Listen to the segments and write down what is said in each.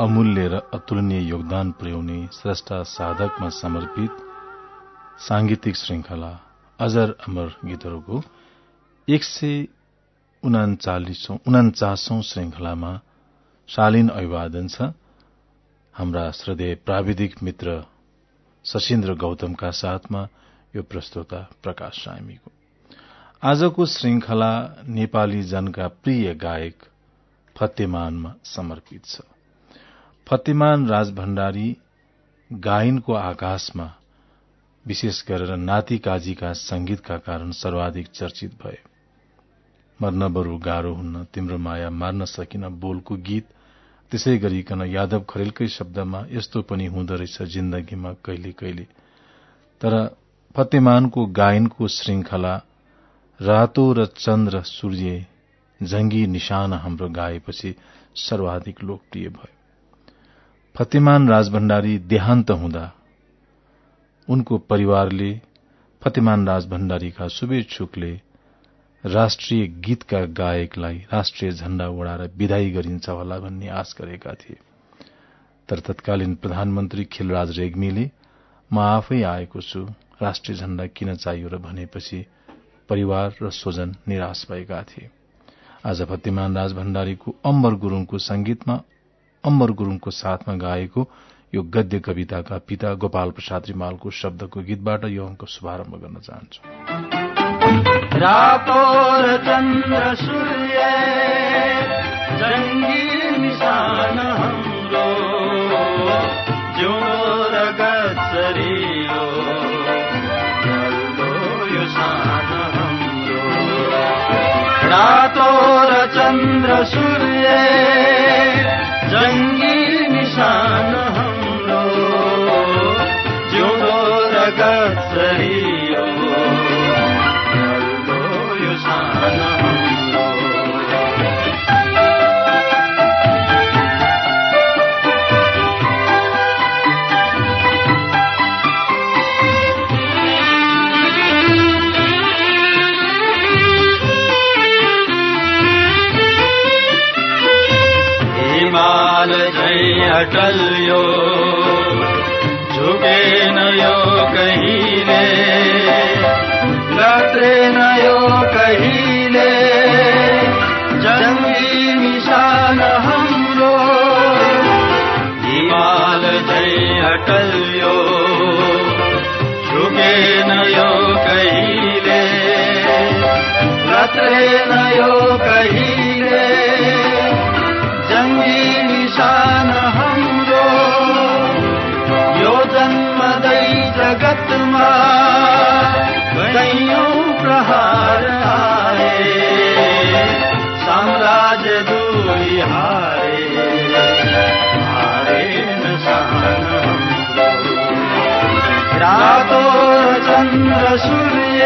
अमूल्य र अतुलनीय योगदान पुर्याउने श्रेष्ठ साधकमा समर्पित सांगीतिक श्रृंखला अजर अमर गीतहरूको एक सय उनाचासौं श्रृंखलामा शालीन अभिवादन छ। हाम्रा श्रद्धेय प्राविधिक मित्र शशीन्द्र गौतमका साथमा यो प्रस्तोता प्रकाश सामीको। आजको श्रृंखला नेपाली जनका प्रिय गायक फतेमानमा समर्पित छ। फतेमान राज भण्डारी गायनको आकाशमा विशेष गरेर नाति काजीका संगीतका कारण सर्वाधिक चर्चित भए। मर्न बरू गाह्रो हुन्न तिम्रो माया मार्न सकिन बोलको गीत त्यसै गरिकन यादव खरेलकै शब्दमा यस्तो पनि हुँदो रहेछ जिन्दगीमा कहिले कहिले। तर फतेमानको गायनको श्रृंखला रातो र चन्द्र सूर्य जंगी निशान हाम्रो गाएपछि सर्वाधिक लोकप्रिय भयो। फतेमान राजभण्डारी देहान्त हुँदा उनको परिवारले फतेमान राजभण्डारीका शुभेच्छुकले राष्ट्रिय गीतका गायकलाई राष्ट्रिय झण्डा उडाएर विदाई गरिन्छ होला भन्ने आश गरेका थिए। तर तत्कालीन प्रधानमन्त्री खिलराज रेग्मीले म आफै आएको छु राष्ट्रिय झण्डा किन चाहियो र भनेपछि परिवार र स्वजन निराश भएका थिए। आज फतेमान राज भण्डारीको अम्बर गुरूङको संगीतमा अम्बर गुरूङको साथमा गाएको यो गद्य कविताका पिता गोपाल प्रसाद रिमालको शब्दको गीतबाट यो अङ्क शुभारम्भ गर्न चाहन्छु। रातो र चन्द्र सूर्य जङ्गी निशान हाम्रो। जिउँदो र गत्सरियो अटल यो झुकेन यो कहिले। लत्रेन यो कहिले। जङ्गी निशान हाम्रो। हिमाल जय अटल यो झुकेन यो कहिले। लत्रेन यो कहिले। जङ्गी निशान जगतमा कैयौँ प्रहार आए। साम्राज्य दूरी हारे। हारे रातो चन्द्र सूर्य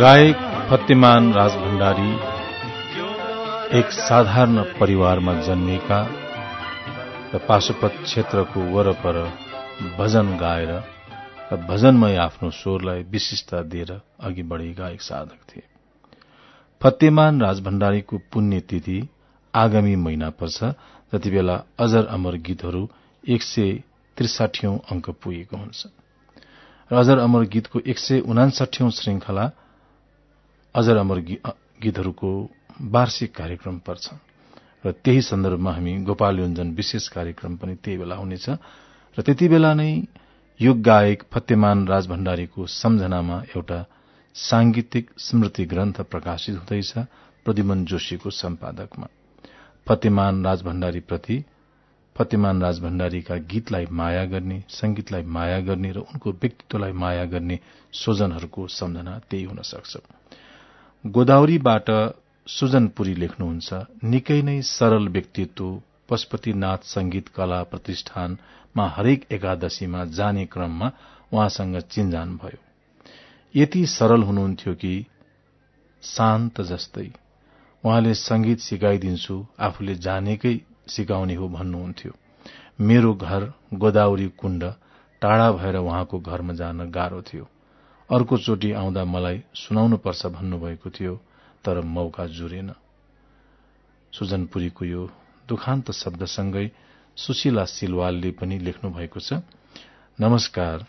गायक फतेमान राजभण्डारी एक साधारण परिवारमा जन्मेका र पाशुपत क्षेत्रको वरपर भजन गाएर र भजनमय आफ्नो स्वरलाई विशिष्टता दिएर अघि बढी गायक साधक थिए। फतेमान राजभण्डारीको पुण्यतिथि आगामी महिना पर्छ। जतिबेला अजर अमर गीतहरू एक सय त्रिसाठी अङ्क पुगेको हुन्छ। र अजर अमर गीतको एक सय उनासठीौं श्रृंखला अजर अमर गीतहरूको वार्षिक कार्यक्रम पर्छ र त्यही सन्दर्भमा हामी गोपाल योजन विशेष कार्यक्रम पनि त्यही बेला हुनेछ। र त्यति बेला नै यो गायक फतेमान राज भण्डारीको सम्झनामा एउटा सांगीतिक स्मृति ग्रन्थ प्रकाशित हुँदैछ प्रद्युमन जोशीको सम्पादकमा। फतेमान राज भण्डारीप्रति फतेमान राज भण्डारीका गीतलाई माया गर्ने संगीतलाई माया गर्ने र उनको व्यक्तित्वलाई माया गर्ने स्वजनहरूको सम्झना त्यही हुन सक्छ। गोदावरीबाट सुजनपुरी लेख्नुहुन्छ निकै नै सरल व्यक्तित्व पशुपतिनाथ संगीत कला प्रतिष्ठानमा हरेक एकादशीमा जाने क्रममा उहाँसँग चिन्जान भयो। यति सरल हुनुहुन्थ्यो कि शान्त जस्तै। उहाँले संगीत सिकाइदिन्छु आफूले जानेकै सिकाउने हो भन्नुहुन्थ्यो। मेरो घर गोदावरी कुण्ड टाढा भएर उहाँको घरमा जान गाह्रो थियो। अर्कोचोटि आउँदा मलाई सुनाउनुपर्छ भन्नुभएको थियो तर मौका जुरेन। सुजनपुरीको यो दुखान्त शब्दसँगै सुशीला सिलवालले पनि लेख्नु भएको छ नमस्कार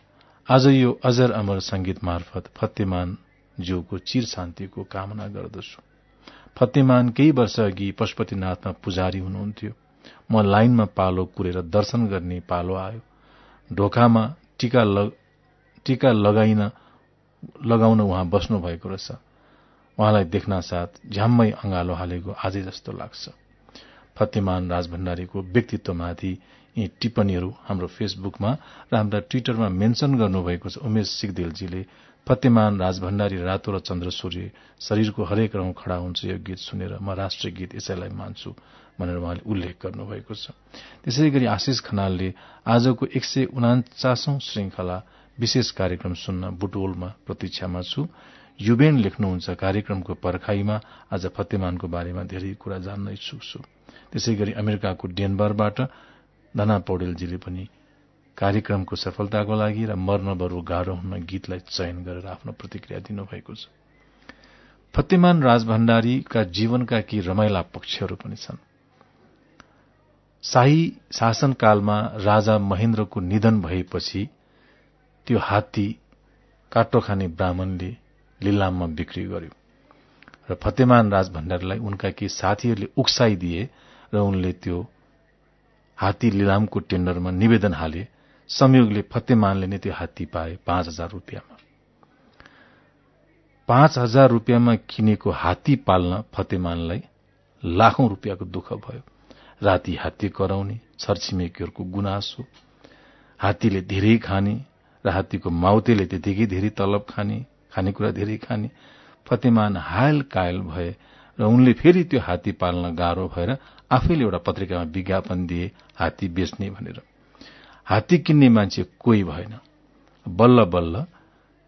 आज यो अजर अमर संगीत मार्फत फतेमान ज्यूको चिर शान्तिको कामना गर्दछु। फतेमान केही वर्ष अघि पशुपतिनाथमा पुजारी हुनुहुन्थ्यो। म लाइनमा पालो कुरेर दर्शन गर्ने पालो आयो। ढोकामा टीका, लग, टीका लगाइन लगाउन उहाँ बस्नु भएको रहेछ। उहाँलाई देख्न साथ झ्याम्मै अंगालो हालेको आजै जस्तो लाग्छ। फतेमान राजभण्डारीको व्यक्तित्वमाथि यी टिप्पणीहरू हाम्रो फेसबुकमा र हाम्रा ट्विटरमा मेन्शन गर्नुभएको छ। उमेश सिगदेलजीले फतेमान राजभण्डारी रातो र चन्द्र सूर्य शरीरको हरेक रौं खड़ा हुन्छ। यो गीत सुनेर म राष्ट्रिय गीत यसैलाई मान्छु। भनेर उहाँले उल्लेख गर्नुभएको छ। त्यसै गरी आशिष खनालले आजको एक सय उनाचासौं श्रृंखला विशेष कार्यक्रम सुन्न बुटोलमा प्रतीक्षामा छु। युबेन लेख्नुहुन्छ कार्यक्रमको पर्खाईमा आज फतेमानको बारेमा धेरै कुरा जान्न इच्छुक छु। त्यसै गरी अमेरिकाको डेनबरबाट धना पौडेलजीले पनि कार्यक्रमको सफलताको लागि र मर्न बरु गाह्रो हुन गीतलाई चयन गरेर आफ्नो प्रतिक्रिया दिनुभएको छ। फतेमान राज भण्डारीका जीवनका केही रमाइला पक्षहरू पनि छन्। शाही शासनकालमा राजा महेन्द्रको निधन भएपछि त्यो हात्ती काटो खाने ब्राह्मणले लिलाममा बिक्री गर्यो र फतेमान राज भण्डारीलाई उनका केही साथीहरूले उक्साइदिए र उनले त्यो हात्ती लिलामको टेण्डरमा निवेदन हाले संयोगले फतेमानले नै त्यो हात्ती पाए पाँच हजार रुपियाँमा। पाँच हजार रुपियाँमा किनेको हात्ती पाल्न फतेमानलाई लाखौं रुपियाँको दुःख भयो। राति हात्ती कराउने छरछिमेकीहरूको गुनासो हात्तीले धेरै खाने र हात्तीको माउतेले त्यतिकै धेरै तलब खाने खानेकुरा धेरै खाने फतेमान हायल कायल भए र उनले फेरि त्यो हात्ती पाल्न गाह्रो भएर आफैले एउटा पत्रिकामा विज्ञापन दिए हात्ती बेच्ने भनेर। हात्ती किन्ने मान्छे कोही भएन। बल्ल बल्ल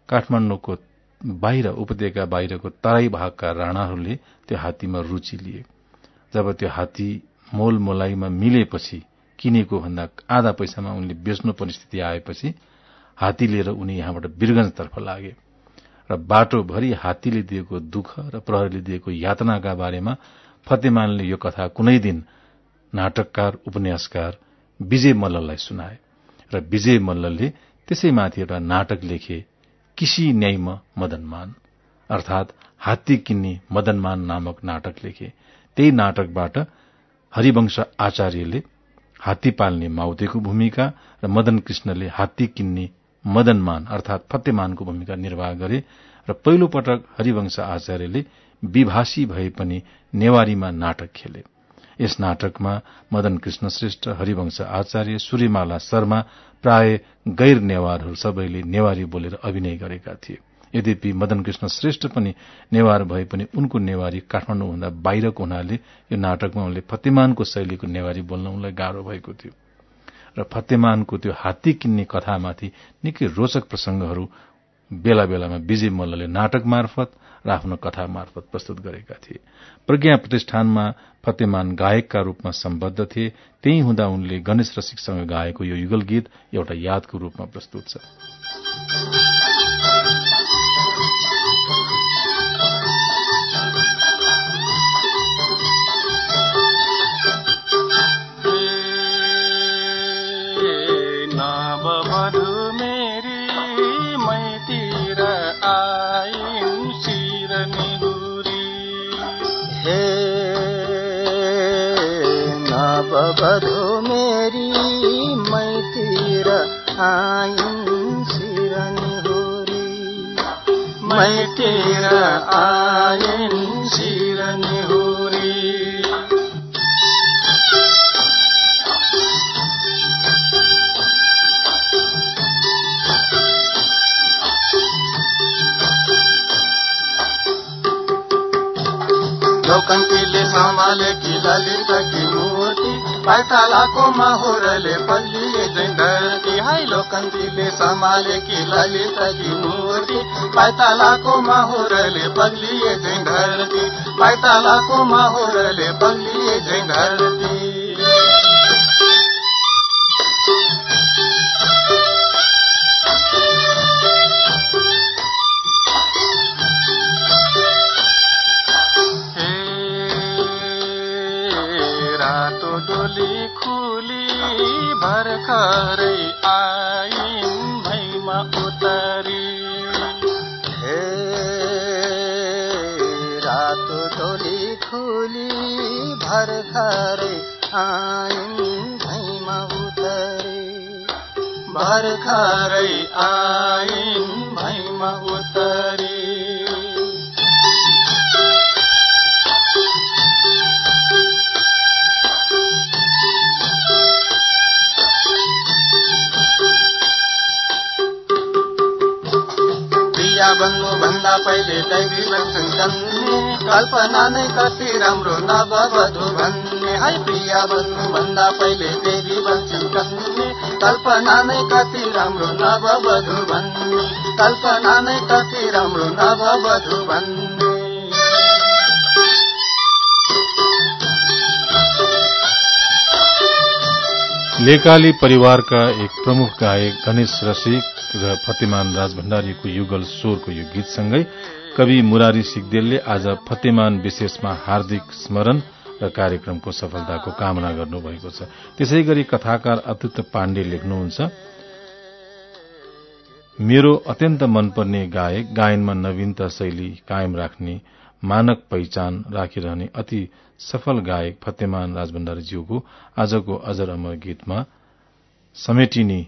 काठमाडौँको बाहिर उपत्यका बाहिरको तराई भागका राणाहरूले त्यो हात्तीमा रुचि लिए। जब त्यो हात्ती मोल मोलाइमा मिलेपछि किनेको भन्दा आधा पैसामा उनले बेच्नु परिस्थिति आएपछि हात्ती लिएर उनी यहाँबाट वीरगंजतर्फ लागे र बाटोभरि हात्तीले दिएको दुःख र प्रहरीले दिएको यातनाका बारेमा फतेमानले यो कथा कुनै दिन नाटककार उपन्यासकार विजय मल्ललाई सुनाए र विजय मल्लले त्यसैमाथि एउटा नाटक लेखे किसी न्यायम मदनमान। अर्थात हात्ती किन्ने मदनमान नामक नाटक लेखे। त्यही नाटकबाट हरिवंश आचार्यले हात्ती पाल्ने माउतेको भूमिका र मदन कृष्णले हात्ती किन्ने मदनमान अर्थात फतेमानको भूमिका निर्वाह गरे र पहिलो पटक हरिवंश आचार्यले विभाषी भए पनि नेवारीमा नाटक खेले। यस नाटकमा मदन कृष्ण श्रेष्ठ हरिवंश आचार्य सूर्यमाला शर्मा प्राय गैर नेवारहरू सबैले नेवारी बोलेर अभिनय गरेका थिए। यद्यपि मदन कृष्ण श्रेष्ठ पनि नेवार भए पनि उनको नेवारी काठमाडौँभन्दा बाहिरको हुनाले यो नाटकमा उनले फतेमानको शैलीको नेवारी बोल्न उनलाई गाह्रो भएको थियो। र फतेमानको त्यो हात्ती किन्ने कथामाथि निकै रोचक प्रसंगहरू बेला बेलामा विजय मल्लले नाटक मार्फत र आफ्नो कथा मार्फत प्रस्तुत गरेका थिए। प्रज्ञा प्रतिष्ठानमा फतेमान गायकका रूपमा सम्बद्ध थिए त्यही हुँदा उनले गणेश रसिकसँग गाएको यो युगल गीत एउटा यादको रूपमा प्रस्तुत छ। बधो मेरी मैतिर आइन् सिरनी होरी। मैतिर आइन् सिरनी होरी। लोकन्तीले सम्हाले कि ललित कि मूर्ति पाइतालाको माहुरले पल्लिए धरती। हाई लोकन्तीले सम्हाले कि ललित कि मूर्ति पाइतालाको माहुरले पल्लिए धरती। पाइतालाको माहुरले पल्लिए धरती। भर्खरै आइन् भैमा उतारी। बन्नु भन्दा पहिले दैवी बन्छन् कन्ने कल्पना नै कति राम्रो नववधु भन्ने। है प्रिया बन्नु भन्दा पहिले देवी बन्छन् कन्ने कल्पना नै कति राम्रो नववधु भन्ने कल्पना नै कति राम्रो नववधु भन्ने लेकाली परिवारका एक प्रमुख गायक गणेश रसिक र फतेमान राज भण्डारीको युगल स्वरको यो गीतसँगै कवि मुरारी सिगदेलले आज फतेमान विशेषमा हार्दिक स्मरण र कार्यक्रमको सफलताको कामना गर्नुभएको छ। त्यसै गरी कथाकार अतुत पाण्डे लेख्नुहुन्छ मेरो अत्यन्त मनपर्ने गायक गायनमा नवीनता शैली कायम राख्ने मानक पहिचान राखिरहने अति सफल गायक फतेमान राजभण्डारीज्यूको आजको अजर अमर गीतमा समेटिने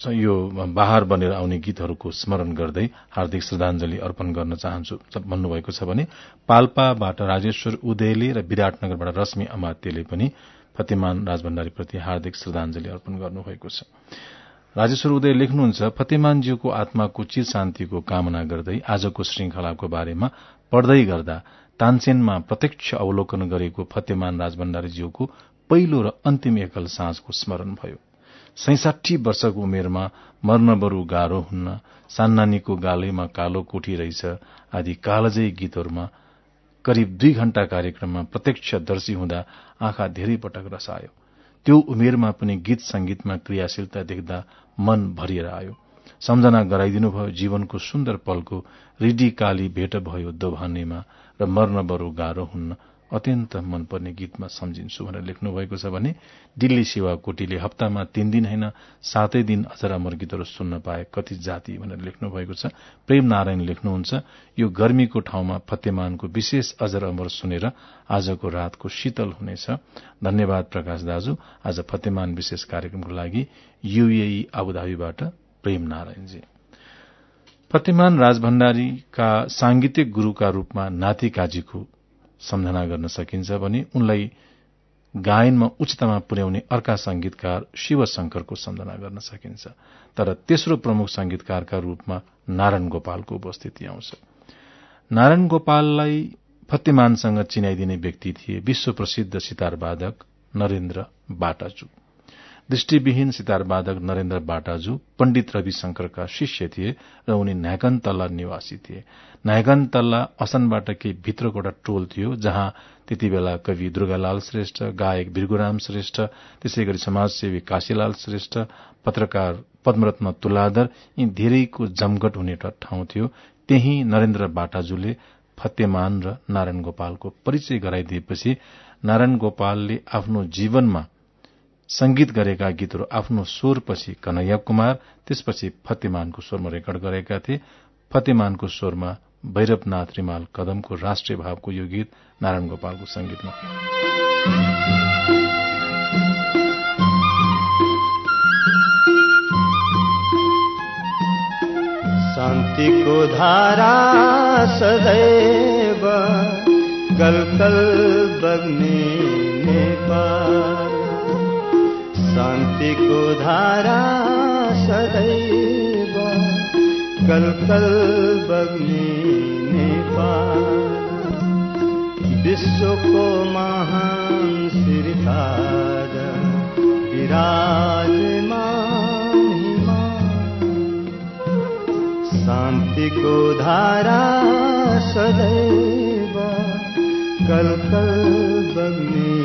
यो बाहर बनेर आउने गीतहरूको स्मरण गर्दै हार्दिक श्रद्धांजलि अर्पण गर्न चाहन्छु। भन्नुभएको छ भने पाल्पाबाट राजेश्वर उदयले र विराटनगरबाट रश्मि अमात्यले पनि फतेमान राजभण्डारीप्रति हार्दिक श्रद्धांजलि अर्पण गर्नुभएको छ। राजेश्वर उदय लेख्नुहुन्छ फतेमानज्यूको आत्माको चिर शान्तिको कामना गर्दै आजको श्रृंखलाको बारेमा पढ्दै गर्दा तानसेनमा प्रत्यक्ष अवलोकन गरेको फतेमान राजभण्डारीज्यूको पहिलो र अन्तिम एकल साँझको स्मरण भयो। सैसाठी वर्षको उमेरमा मर्न बरू गाह्रो हुन्न सान्नानीको गालैमा कालो कोठी रहेछ आदि कालजयी गीतहरूमा करिब दुई घण्टा कार्यक्रममा प्रत्यक्ष दर्शी हुँदा आँखा धेरै पटक रसायो। त्यो उमेरमा पनि गीत संगीतमा क्रियाशीलता देख्दा मन भरिएर आयो। सम्झना गराइदिनुभयो जीवनको सुन्दर पलको रिडी काली भेट भयो दोभानेमा र मर्न बरू गाह्रो हुन्न। अत्यन्त मनपर्ने गीतमा सम्झिन्छु भनेर लेख्नु भएको छ भने दिल्ली सेवा कोटीले हप्तामा तीन दिन होइन सातै दिन अझर अमर गीतहरू सुन्न पाए कति जाति भनेर लेख्नु भएको छ। प्रेम नारायण लेख्नुहुन्छ यो गर्मीको ठाउँमा फतेमानको विशेष अजर अमर सुनेर आजको रातको शीतल हुनेछ। धन्यवाद प्रकाश दाजु आज फतेमान विशेष कार्यक्रमको लागि युएई आबुधाबीबाट प्रेम नारायणजी। फतेमान राजभण्डारीका सांगीतिक गुरूका रूपमा नाति काजीको सम्झना गर्न सकिन्छ भने उनलाई गायनमा उच्चतामा पुर्याउने अर्का संगीतकार शिव शंकरको सम्झना गर्न सकिन्छ। तर तेस्रो प्रमुख संगीतकारका रूपमा नारायण गोपालको उपस्थिति आउँछ। नारायण गोपाललाई फतेमानसँग चिनाइदिने व्यक्ति थिए विश्व प्रसिद्ध सितार वादक नरेन्द्र बाटाचु दृष्टिविहीन सितार वादक नरेन्द्र बाटाजु पण्डित रविशंकरका शिष्य थिए र उनी न्याकन तल्ला निवासी थिए। न्याकन तल्ला असनबाट केही भित्रको एउटा टोल थियो जहाँ त्यति बेला कवि दुर्गालाल श्रेष्ठ गायक बिर्गुराम श्रेष्ठ त्यसै गरी समाजसेवी काशीलाल श्रेष्ठ पत्रकार पद्मरत्न तुलाधर यी धेरैको जमघट हुने एउटा ठाउँ थियो। त्यही नरेन्द्र बाटाजुले फतेमान र नारायण गोपालको परिचय गराइदिएपछि नारायण गोपालले आफ्नो जीवनमा संगीत गरेका गीतहरू आफ्नो स्वरपछि कन्हैया कुमार त्यसपछि फतेमानको स्वरमा रेकर्ड गरेका थिए। फतेमानको स्वरमा भैरवनाथ रिमाल कदमको राष्ट्रिय भावको यो गीत नारायण गोपालको संगीतमा। शान्तिको धारा सदैव कल बग्ने नेपाल। शान्तिको धारा सदैव कल बग्ने नेपाल। विश्वको महान श्रीताज विराजमान शान्तिको धारा सदैव कल कल बग्ने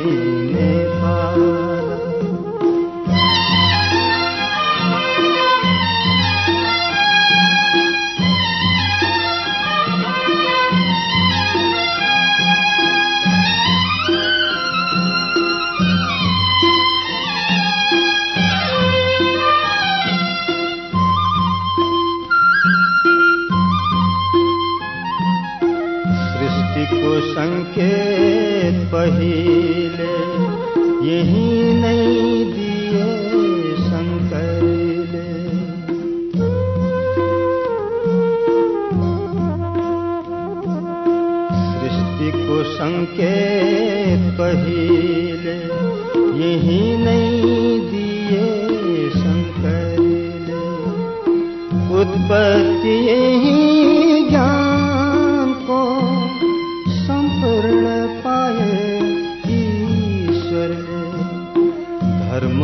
नेपाल। संकेत पहिले, यही नै दिए शङ्करले सृष्टिको संकेत पहिले, यही नै दिए शङ्करले उत्पत्ति यही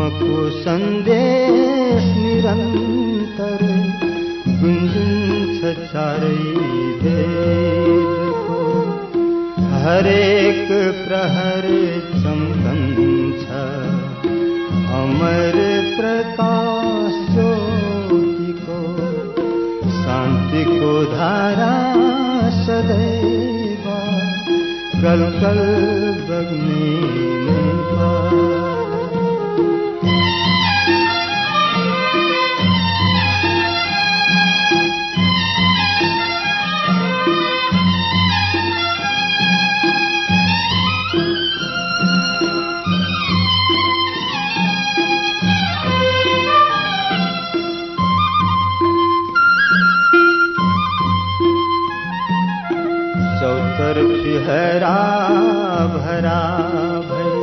धर्मको सन्देश निरन्तर गुन्जिन्छ चारै हरेक प्रहर चम्कन्छ अमर प्रकाश ज्योतिको शान्तिको धारा सदैव कल कल बग्ने नेपाल। हरा भरा। भई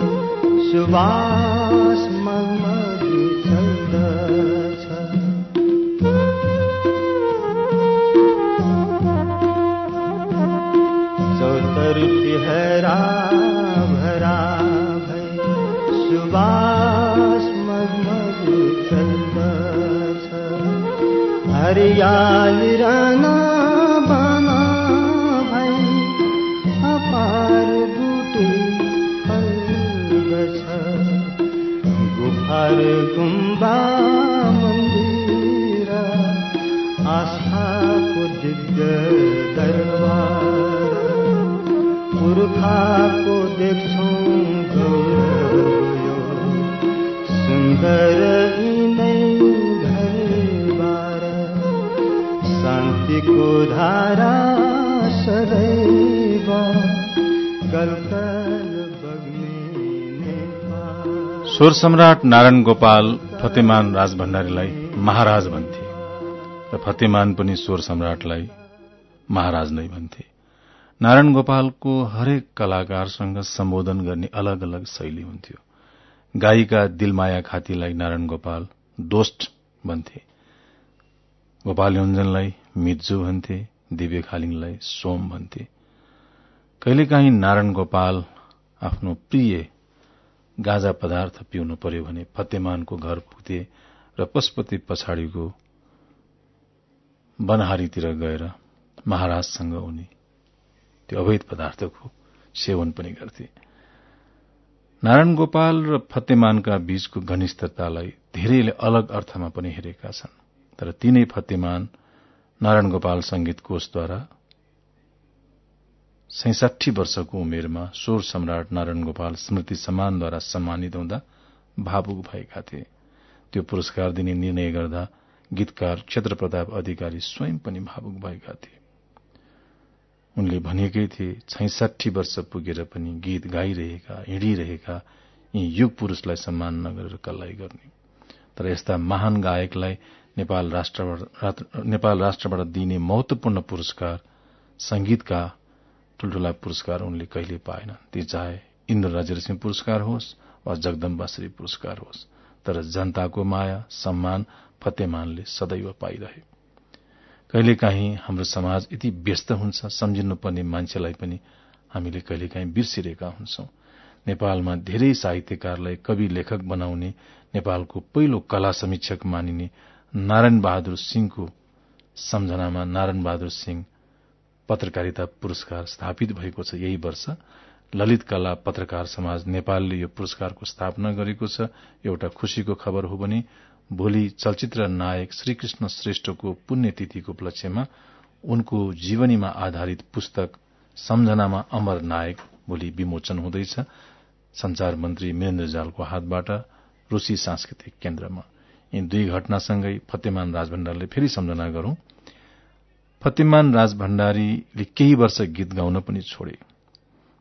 सुबास मगमगी चल्दछ चौतर्फी हरा भरा। हरियाली स्वर सम्राट नारायण गोपाल फतेमान राजभण्डारीलाई महाराज भन्थे र फतेमान पनि स्वर सम्राटलाई महाराज नै भन्थे। नारायण गोपालको हरेक कलाकारसँग सम्बोधन गर्ने अलग अलग शैली हुन्थ्यो। गायिका दिलमाया खातीलाई नारायण गोपाल दोष्ट भन्थे। गोपाल योञ्जनलाई मिर्जु भन्थे दिव्य खालिङलाई सोम भन्थे। कहिलेकाहीँ नारायण गोपाल आफ्नो प्रिय गाजा पदार्थ पिउनु पर्यो भने फतेमानको घर पुग्थे र पशुपति पछाडिको बनहारीतिर गएर महाराजसँग उनी त्यो अवैध पदार्थको सेवन पनि गर्थे। नारायण गोपाल र फतेमानका बीचको घनिष्ठतालाई धेरैले अलग अर्थमा पनि हेरेका छन्। तर तीनै फतेमान नारायण गोपाल संगीत कोषद्वारा सैसाठी वर्षको उमेरमा स्वर सम्राट नारायण गोपाल स्मृति सम्मानद्वारा सम्मानित हुँदा भावुक भएका थिए। त्यो पुरस्कार दिने निर्णय गर्दा गीतकार क्षेत्र प्रताप अधिकारी स्वयं पनि भावुक भएका थिए। उनले भनेकै थिए छैसाठी वर्ष पुगेर पनि गीत गाइरहेका हिँडिरहेका यी युग पुरूषलाई सम्मान नगरेर कल्लाई गर्ने। तर यस्ता महान गायकलाई नेपाल राष्ट्रबाट दिइने महत्वपूर्ण पुरस्कार संगीतका ठूल्ठूला पुरस्कार उनले कहिले पाएनन् ती चाहे इन्द्र राज्यसिंह पुरस्कार होस् वा जगदम्बाश्री पुरस्कार होस् तर जनताको माया सम्मान फतेमानले सदैव पाइरहे कहिलेकाहीँ हाम्रो समाज यति व्यस्त हुन्छ सम्झिनुपर्ने मान्छेलाई पनि हामीले कहिलेकाहीँ बिर्सिरहेका हुन्छौं। नेपालमा धेरै साहित्यकारलाई कवि लेखक बनाउने नेपालको पहिलो कला समीक्षक मानिने नारायण बहादुर सिंहको सम्झनामा नारायण बहादुर सिंह पत्रकारिता पुरस्कार स्थापित भएको छ यही वर्ष। ललित कला पत्रकार समाज नेपालले यो पुरस्कारको स्थापना गरेको छ। एउटा खुशीको खबर हो भने भोलि चलचित्र नायक श्रीकृष्ण श्रेष्ठको पुण्यतिथिको उपलक्ष्यमा उनको जीवनीमा आधारित पुस्तक सम्झनामा अमर नायक भोलि विमोचन हुँदैछ। संचार मन्त्री वीरेन्द्र जालको हातबाट रूसी सांस्कृतिक केन्द्रमा। यी दुई घटनासँगै फतेमान राजभण्डारले फेरि सम्झना गरौं। फतेमान राज भण्डारीले केही वर्ष गीत गाउन पनि छोडे।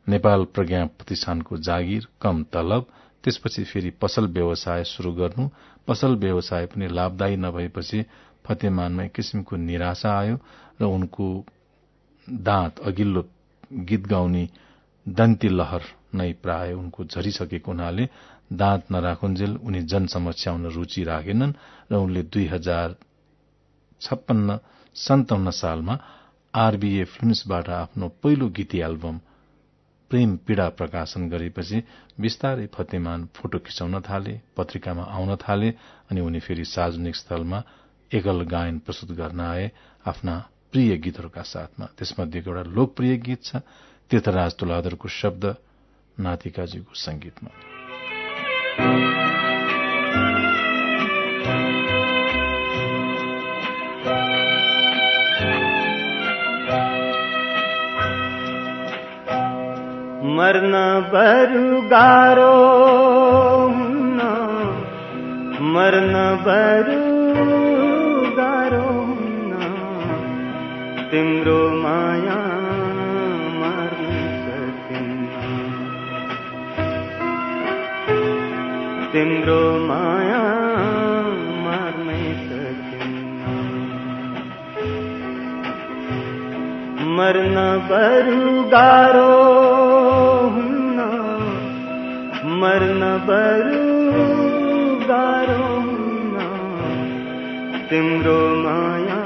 नेपाल प्रज्ञा प्रतिष्ठानको जागिर कम तलब त्यसपछि फेरि पसल व्यवसाय शुरू गर्नु। पसल व्यवसाय पनि लाभदायी नभएपछि फतेमानमा किसिमको निराशा आयो र उनको दाँत अघिल्लो गीत गाउने दन्ती लहर नै प्राय उनको झरिसकेको हुनाले दाँत नराखुन्जेल उनी जनसमक्ष आउन रूचि राखेनन् र उनले दुई हजार छप्पन्न सन्ताउन्न सालमा आरबीए फिल्मसबाट आफ्नो पहिलो गीती एल्बम प्रेम पीड़ा प्रकाशन गरेपछि विस्तारै फतेमान फोटो खिचाउन थाले पत्रिकामा आउन थाले अनि उनी फेरि सार्वजनिक स्थलमा एकल गायन प्रस्तुत गर्न आए आफ्ना प्रिय गीतहरूका साथमा। त्यसमध्येको एउटा लोकप्रिय गीत छ तीर्थराज तुलाधरको शब्द नातिकाजीको संगीतमा मर्न बरु हुन्न। मर्न बरु हुन्न। तिम्रो माया मार्न सकिन्न। तिम्रो माया मर्न बरु गारो मर्न बरु गाह्रो तिम्रो माया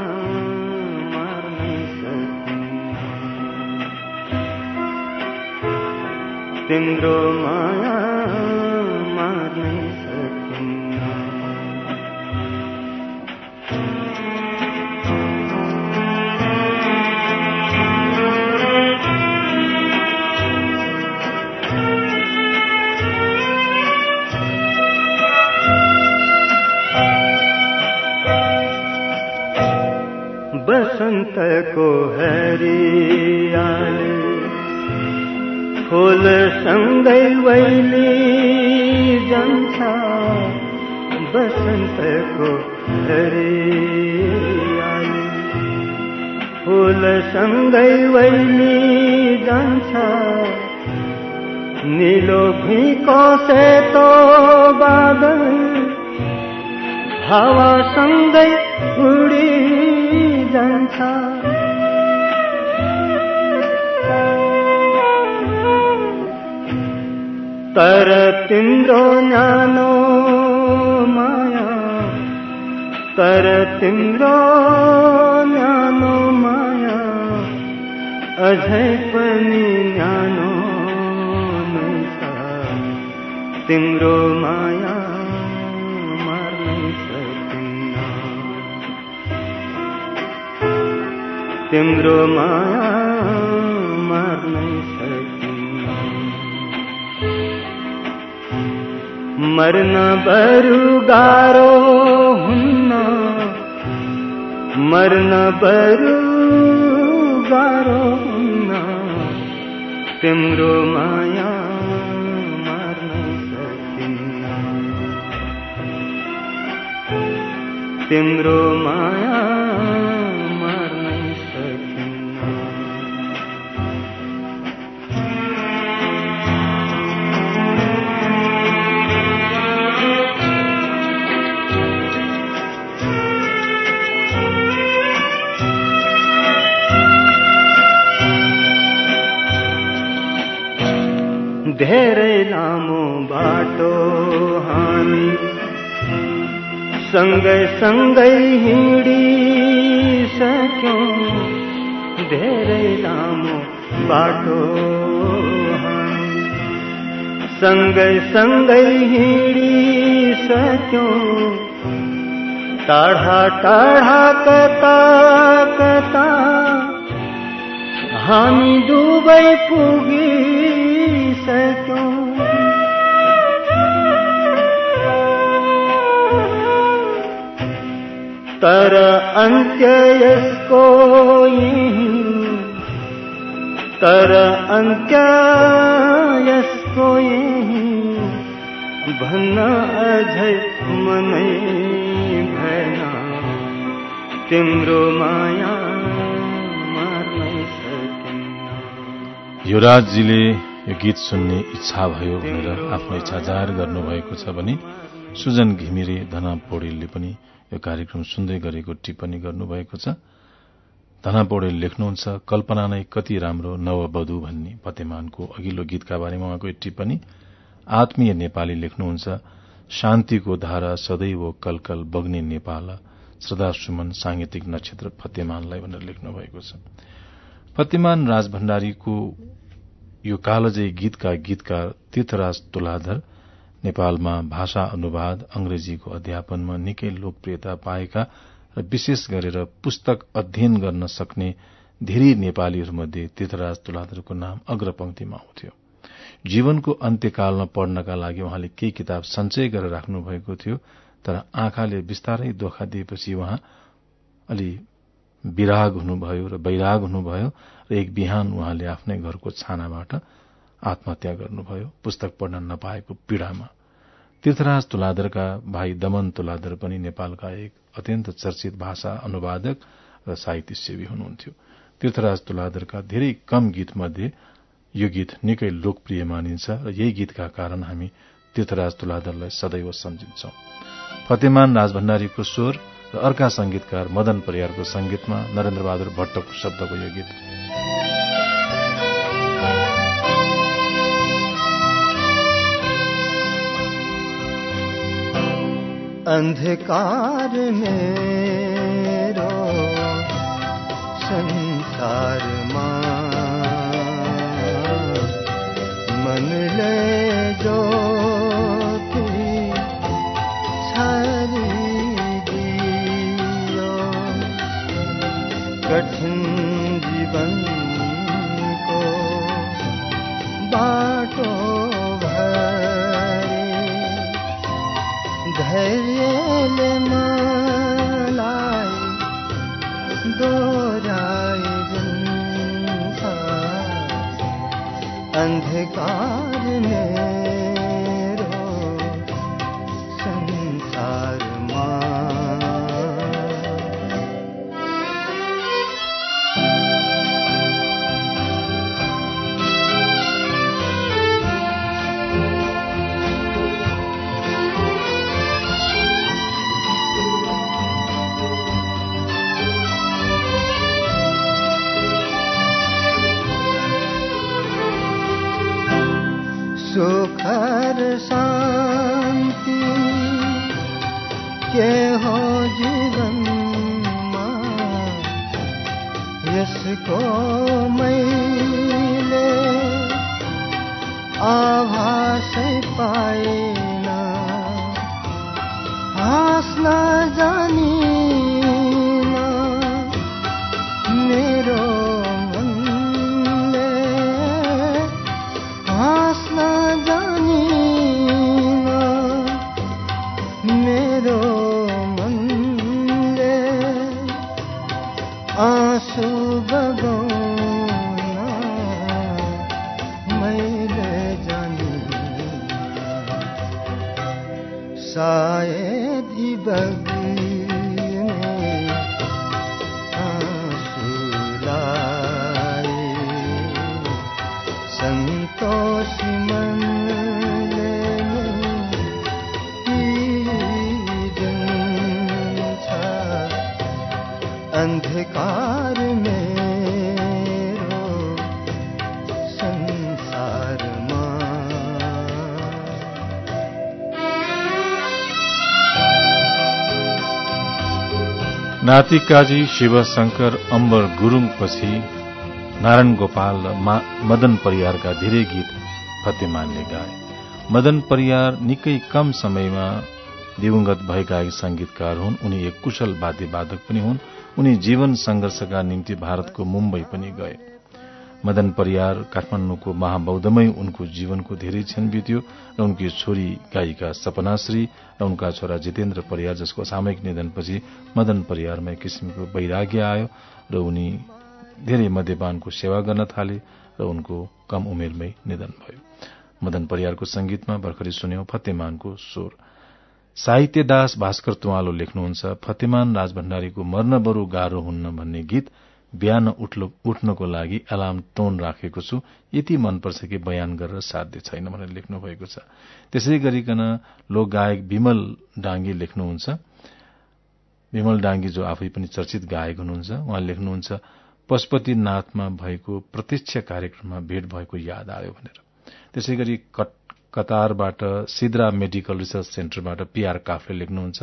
मार्नै सकिन्न तिम्रो माया बसन्तको हरियाली फुल सँगै वैली जान्छ बसन्तको हरियाली फुल सँगै वैली जान्छ निलो भिको सेतो बादल हावासँगै उडी तर तिम्रो न्यानो माया तर तिम्रो न्यानो माया अझै पनि न्यानो नै छ तिम्रो माया मार्नै सकिन्न तिम्रो माया मर्न बरु गाह्रो हुन्न। मर्न बरु गाह्रो हुन्न। तिम्रो माया तिम्रो माया धेरै लामो बाटो हामी सँगै सँगै हिँडिसक्यौँ। धेरै लामो बाटो सँगै सँगै हिँडिसक्यौँ। टाढा टाढा कता कता हामी दुवै पुगिसक्यौँ तर अन्त्य यसको तर अन्त्य यसको भन्न अझै मनै भएन तिम्रो माया युवराजजीले यो गीत सुन्ने इच्छा भयो भनेर आफ्नो इच्छा जाहेर गर्नुभएको छ भने सुजन घिमिरे धना पौडेलले पनि यो कार्यक्रम सुन्दै गरेको टिप्पणी गर्नुभएको छ। धना पौडेल लेख्नुहुन्छ कल्पना नै कति राम्रो नववधु भन्ने फतेमानको अघिल्लो गीतका बारेमा उहाँको टिप्पणी। आत्मीय नेपाली लेख्नुहुन्छ शान्तिको धारा सदैव कलकल बग्ने नेपाल श्रद्धा सुमन सांगीतिक नक्षत्र फतेमानलाई भनेर लेख्नु भएको छ। फतेमान राज भण्डारीको यो कालजय गीतका गीतकार तीर्थराज तुलाधर नेपालमा भाषा अनुवाद अंग्रेजीको अध्यापनमा निकै लोकप्रियता पाएका र विशेष गरेर पुस्तक अध्ययन गर्न सक्ने धेरै नेपालीहरूमध्ये तीर्थराज तुलाधरको नाम अग्रपंक्तिमा आउँथ्यो। जीवनको अन्त्यकालमा पढ्नका लागि उहाँले केही किताब सञ्चय गरेर राख्नु भएको थियो तर आँखाले विस्तारै दोखा दिएपछि उहाँ अलि विराग हुनुभयो र वैराग हुनुभयो र एक बिहान उहाँले आफ्नै घरको छानाबाट आत्महत्या गर्नुभयो पुस्तक पढ्न नपाएको पीड़ामा। तीर्थराज तुलाधरका भाइ दमन तुलाधर पनि नेपालका एक अत्यन्त चर्चित भाषा अनुवादक र साहित्य सेवी हुनुहुन्थ्यो। तीर्थराज तुलाधरका धेरै कम गीत मध्ये यो गीत निकै लोकप्रिय मानिन्छ र यही गीतका कारण हामी तीर्थराज तुलाधरलाई सदैव सम्झिन्छौं। फतेमान राजभण्डारीको स्वर र अर्का संगीतकार मदन परियारको संगीतमा नरेन्द्र बहादुर भट्टको शब्दको यो गीत। अंधकार मेरो आभासै पाएन। हाँस्न जानी नाति काजी शिवशंकर अम्बर गुरूङपछि नारायण गोपाल र मदन परियारका धेरै गीत फतेमानले गाए। मदन परियार निकै कम समयमा दिवंगत भएका एक संगीतकार हुन्। उनी एक कुशल वाद्यवादक पनि हुन्। उनी जीवन संघर्षका निम्ति भारतको मुम्बई पनि गए। मदन परियार काठमाण्डुको महाबौद्धमै उनको जीवनको धेरै क्षण बित्यो र उनकी छोरी गायिका सपनाश्री र उनका छोरा जितेन्द्र परियार जसको सामूहिक निधनपछि मदन परियारमा एक किसिमको वैराग्य आयो र उनी धेरै मद्यपानको सेवा गर्न थाले र उनको कम उमेरमै निधन भयो। मदन परियारको संगीतमा भर्खरै सुन्यौं फतेमानको स्वर। साहित्यदास भास्कर तुवालो लेख्नुहुन्छ फतेमान राजभण्डारीको मर्न बरू गाह्रो हुन्न भन्ने गीत बिहान उठ्नको लागि अलार्म टोन राखेको छु। यति मनपर्छ कि बयान गरेर साध्य छैन भनेर लेख्नु भएको छ। त्यसै गरिकन लोकगायक विमल डाङ्गी लेख्नुहुन्छ। विमल डाङ्गी जो आफै पनि चर्चित गायक हुनुहुन्छ उहाँ लेख्नुहुन्छ पशुपतिनाथमा भएको प्रत्यक्ष कार्यक्रममा भेट भएको याद आयो भनेर। त्यसै गरी कतारबाट सिद्रा मेडिकल रिसर्च सेन्टरबाट पीआर काफले लेख्नुहुन्छ।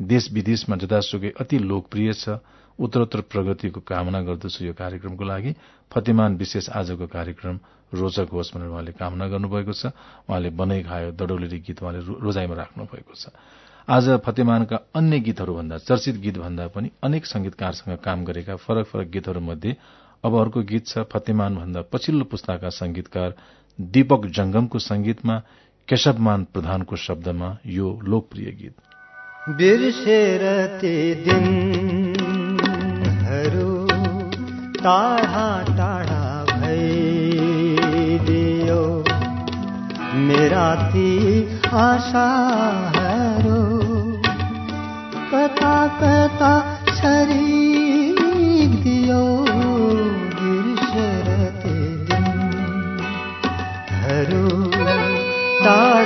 देश विदेशमा जतासुकै अति लोकप्रिय छ। उत्तरोत्तर प्रगतिको कामना गर्दछु यो कार्यक्रमको लागि। फतेमान विशेष आजको कार्यक्रम रोचक होस् भनेर उहाँले कामना गर्नुभएको छ। उहाँले बनाइ खायो दडौलेरी गीत उहाँले रोजाइमा राख्नु भएको छ। आज फतेमानका अन्य गीतहरूभन्दा चर्चित गीतभन्दा पनि अनेक संगीतकारसँग काम गरेका फरक फरक गीतहरूमध्ये अब अर्को गीत छ फतेमान भन्दा पछिल्लो पुस्ताका संगीतकार दीपक जंगमको संगीतमा केशवमान प्रधानको शब्दमा यो लोकप्रिय गीत। बिर्सेर दिनहरू टाढा टाढा भइदियो मेरा ती आशाहरू कता कता छरिदियो बिर्सेर ती दिनहरू टाढा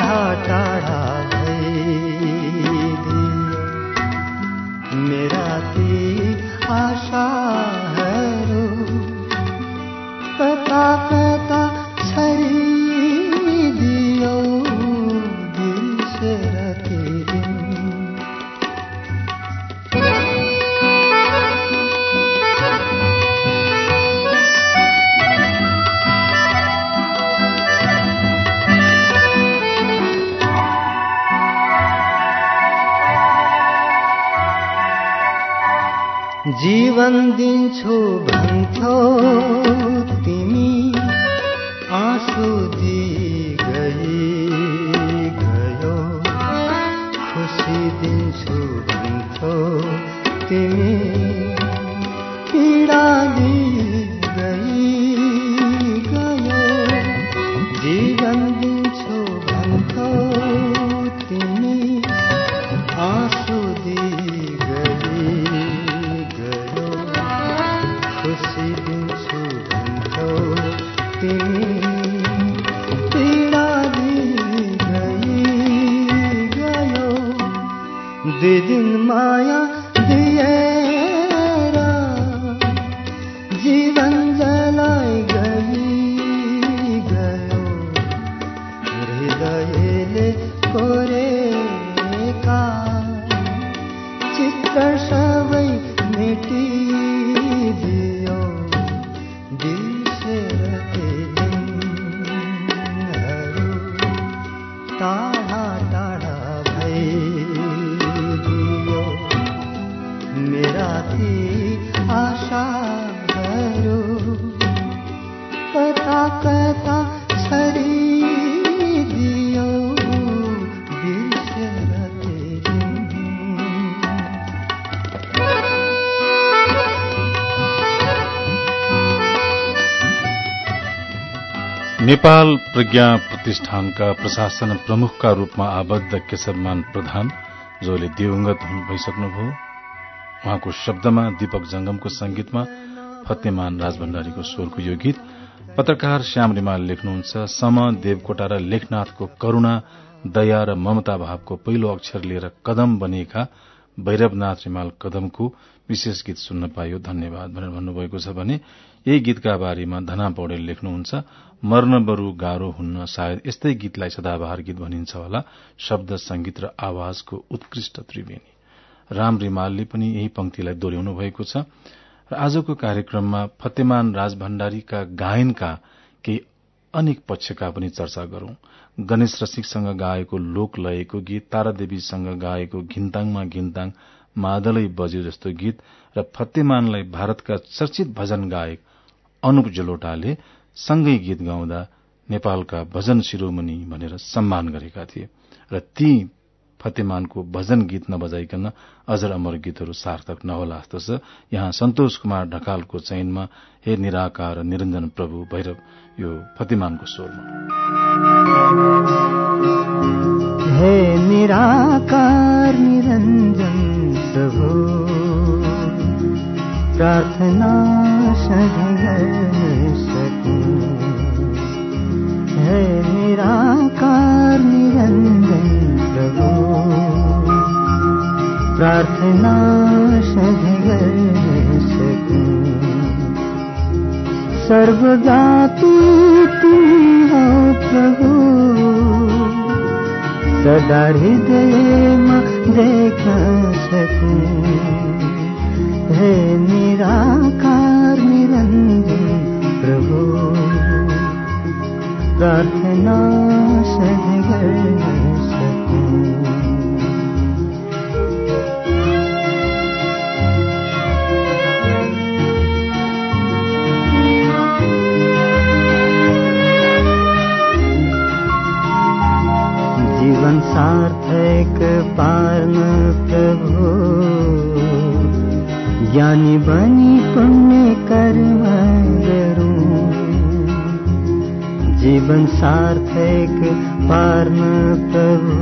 जीवन दिन्छु भन्थ्यौ तिमी। आँसु दिई गई गयो। खुसी दिन्छु भन्थ्यौ तिमी। पीडा नेपाल प्रज्ञा प्रतिष्ठानका प्रशासन प्रमुखका रूपमा आबद्ध केशवमान प्रधान जोले दिवंगत भइसक्नुभयो। उहाँको शब्दमा दीपक जंगमको संगीतमा फतेमान राजभण्डारीको स्वरको यो गीत पत्रकार श्याम रिमाल लेख्नुहुन्छ। सम देवकोटा र लेखनाथको करूणा दया र ममता भावको पहिलो अक्षर लिएर कदम बनिएका भैरवनाथ रिमाल कदमको विशेष गीत सुन्न पाइयो। धन्यवाद भनेर भन्नुभएको छ भने यही गीतका बारेमा धना पौडेल लेख्नुहुन्छ। मर्न बरू गाह्रो हुन्न सायद यस्तै गीतलाई सदाबहार गीत भनिन्छ होला शब्द संगीत र आवाजको उत्कृष्ट त्रिवेणी। राम रिमालले पनि यही पंक्तिलाई दोहोऱ्याउनु भएको छ। र आजको कार्यक्रममा फतेमान राजभण्डारीका गायनका केही अनेक पक्षका पनि चर्चा गरौं। गणेश रसिकसँग गाएको लोक लयको गीत तारादेवीसँग गाएको घिन्ताङमा घिन्ताङ मादलै बज्यो जस्तो गीत र फतेमानलाई भारतका चर्चित भजन गायक अनुप जलोटाले सँगै गीत गाउँदा नेपालका भजन शिरोमणि भनेर सम्मान गरेका थिए र ती फतेमानको भजन गीत नबजाइकन अजर अमर गीतहरू सार्थक नहोला जस्तो छ। यहाँ सन्तोष कुमार ढकालको चयनमा हे निराकार निरञ्जन प्रभु भैरव यो फतेमानको स्वरमा। हे निराकार निरञ्जन प्रभु प्रार्थना हे निराकार निरञ्जन प्रभु। प्रार्थना सधैँ सकूं सर्वजाति तुम हो प्रभु। सदा हृदयमा देख्न सकूं। हे निराकार निरञ्जन प्रभु प्रार्थना जीवन सार्थक पार्न प्रभु। ज्ञानी बनी पुण्य कर्म जीवन सार्थक पार्न प्रभु।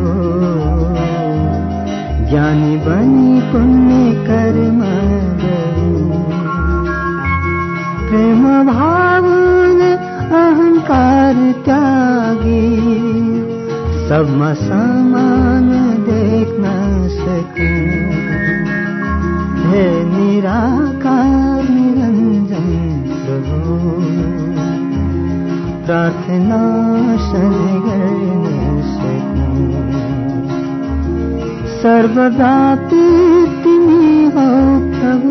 ज्ञानी बनी पुण्य कर्म प्रेम भाव अहंकार त्यागी। सबमा समान देख्न सकूं। हे निराकार प्रार्थना सधैँ गर्न सकूं सर्वव्यापी तिमी हो प्रभु।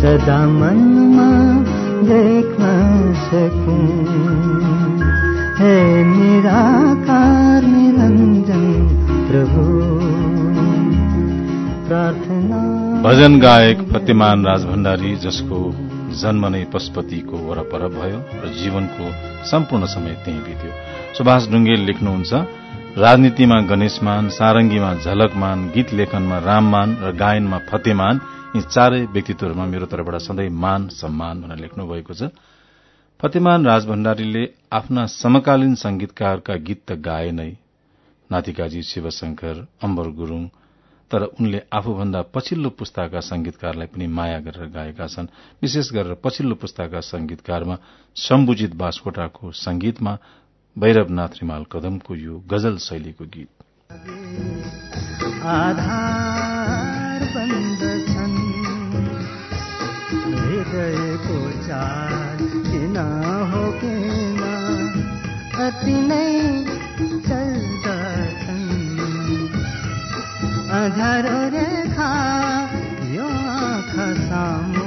सदा मनमा देख्न सकूं। हे निराकार निरञ्जन प्रभु। प्रार्थना। भजन गायक फतेमान राजभण्डारी जसको जन्म नै पशुपतिको वरपर भयो र जीवनको सम्पूर्ण समय त्यही बित्यो। सुभाष ढुङ्गेल लेख्नुहुन्छ राजनीतिमा गणेशमान सारंगीमा झलकमान गीत लेखनमा राममान र गायनमा फतेमान यी चारै व्यक्तित्वहरूमा मेरो तर्फबाट सधैँ मान सम्मान भनेर लेख्नु भएको छ। फतेमान राजभण्डारीले आफ्ना समकालीन संगीतकारका गीत त गाए नै नातिकाजी शिवशंकर अम्बर गुरूङ तर उनले आफूभन्दा पछिल्लो पुस्ताका संगीतकारलाई पनि माया गरेर गाएका छन्। विशेष गरेर पछिल्लो पुस्ताका संगीतकारमा शम्भुजित बासकोटाको संगीतमा भैरवनाथ रिमाल कदमको यो गजल शैलीको गीत। आधार अँध्यारो रेखा यो आँखा सामु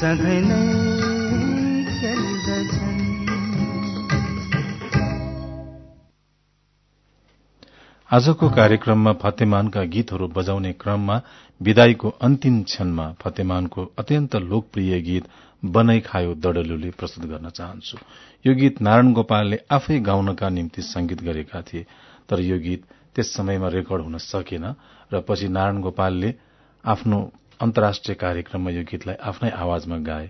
सधैँ नै आजको कार्यक्रममा फतेमानका गीतहरू बजाउने क्रममा विदाईको अन्तिम क्षणमा फतेमानको अत्यन्त लोकप्रिय गीत बनाई खायो दडलुले प्रस्तुत गर्न चाहन्छु। यो गीत नारायण गोपालले आफै गाउनका निम्ति संगीत गरेका थिए तर यो गीत त्यस समयमा रेकर्ड हुन सकेन र पछि नारायण गोपालले आफ्नो अन्तर्राष्ट्रिय कार्यक्रममा यो गीतलाई आफ्नै आवाजमा गाए।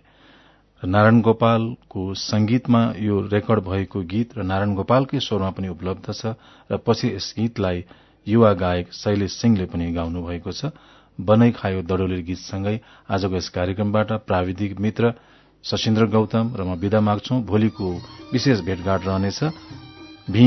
नारायण गोपालको संगीतमा यो रेकर्ड भएको गीत र नारायण गोपालकै स्वरमा पनि उपलब्ध छ र पछि यस गीतलाई युवा गायक शैलेश सिंहले पनि गाउनु भएको छ। बनै खायो दडोले गीतसँगै आजको यस कार्यक्रमबाट प्राविधिक मित्र सशिन्द्र गौतम र म विदा माग्छौ। भोलिको विशेष भेटघाट रहनेछ। भी